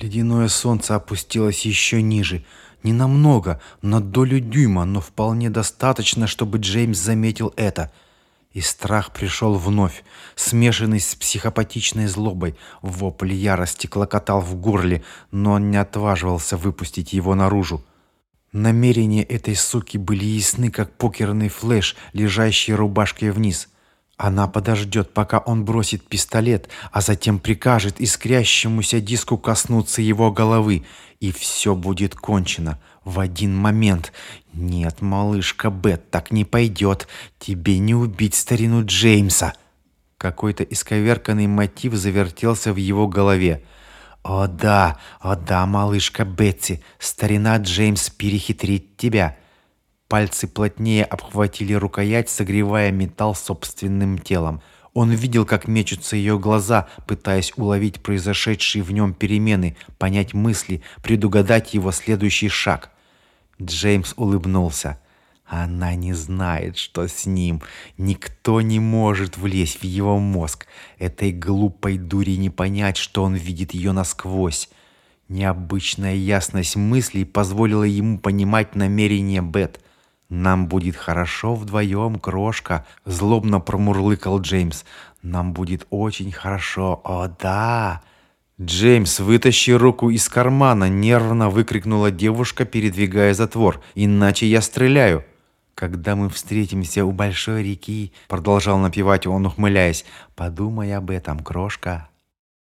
Ледяное солнце опустилось еще ниже. Не намного, на долю дюйма, но вполне достаточно, чтобы Джеймс заметил это. И страх пришел вновь, смешанный с психопатичной злобой. Вопль ярости клокотал в горле, но он не отваживался выпустить его наружу. Намерения этой суки были ясны, как покерный флеш, лежащий рубашкой вниз. Она подождет, пока он бросит пистолет, а затем прикажет искрящемуся диску коснуться его головы, и все будет кончено в один момент. Нет, малышка Бет, так не пойдет. Тебе не убить старину Джеймса. Какой-то исковерканный мотив завертелся в его голове. «О да, о да, малышка Бетси, старина Джеймс перехитрит тебя». Пальцы плотнее обхватили рукоять, согревая металл собственным телом. Он видел, как мечутся ее глаза, пытаясь уловить произошедшие в нем перемены, понять мысли, предугадать его следующий шаг. Джеймс улыбнулся. Она не знает, что с ним. Никто не может влезть в его мозг. Этой глупой дури не понять, что он видит ее насквозь. Необычная ясность мыслей позволила ему понимать намерения Бет. «Нам будет хорошо вдвоем, крошка», — злобно промурлыкал Джеймс. «Нам будет очень хорошо, о да!» «Джеймс, вытащи руку из кармана!» — нервно выкрикнула девушка, передвигая затвор. «Иначе я стреляю!» «Когда мы встретимся у большой реки», — продолжал напевать он, ухмыляясь, — «подумай об этом, крошка».